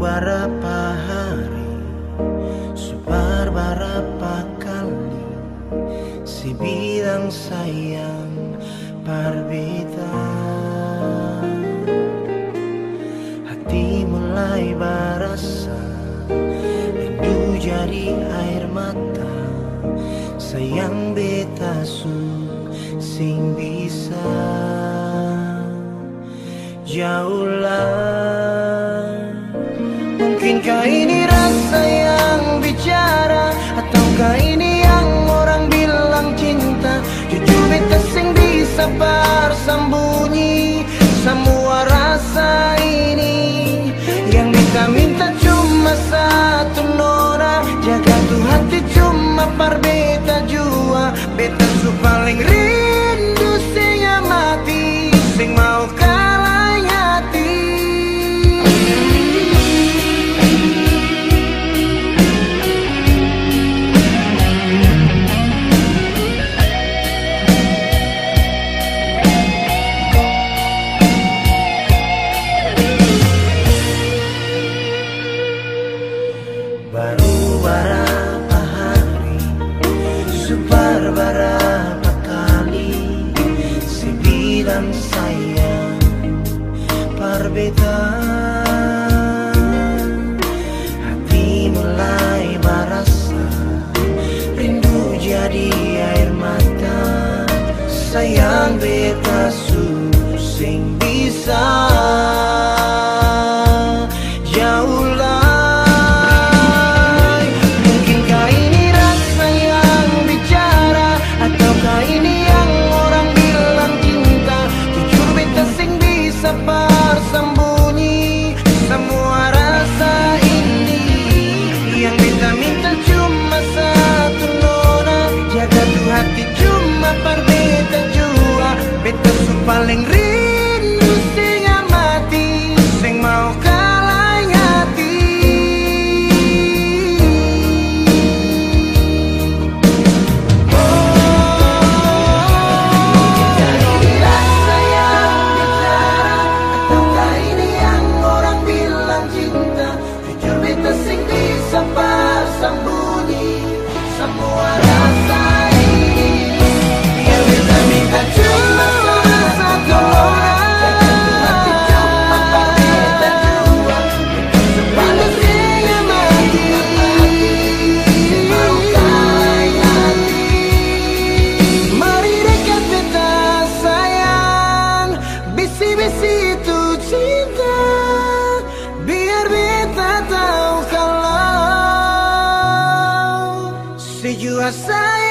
berapa hari Subar berapa kali. Si bilang sayang Parbita Hati mulai berasa Rindu jadi air mata. Sayang beta su Sing bisa. Jauhlah. paling rindu sing mati sing mau kalah hati Baru berapa hari Super berapa? dan sayang. Perbedaan. Hati mulai merasa rindu jadi air mata. Sayang beta susing bisa. Jauhlah you outside.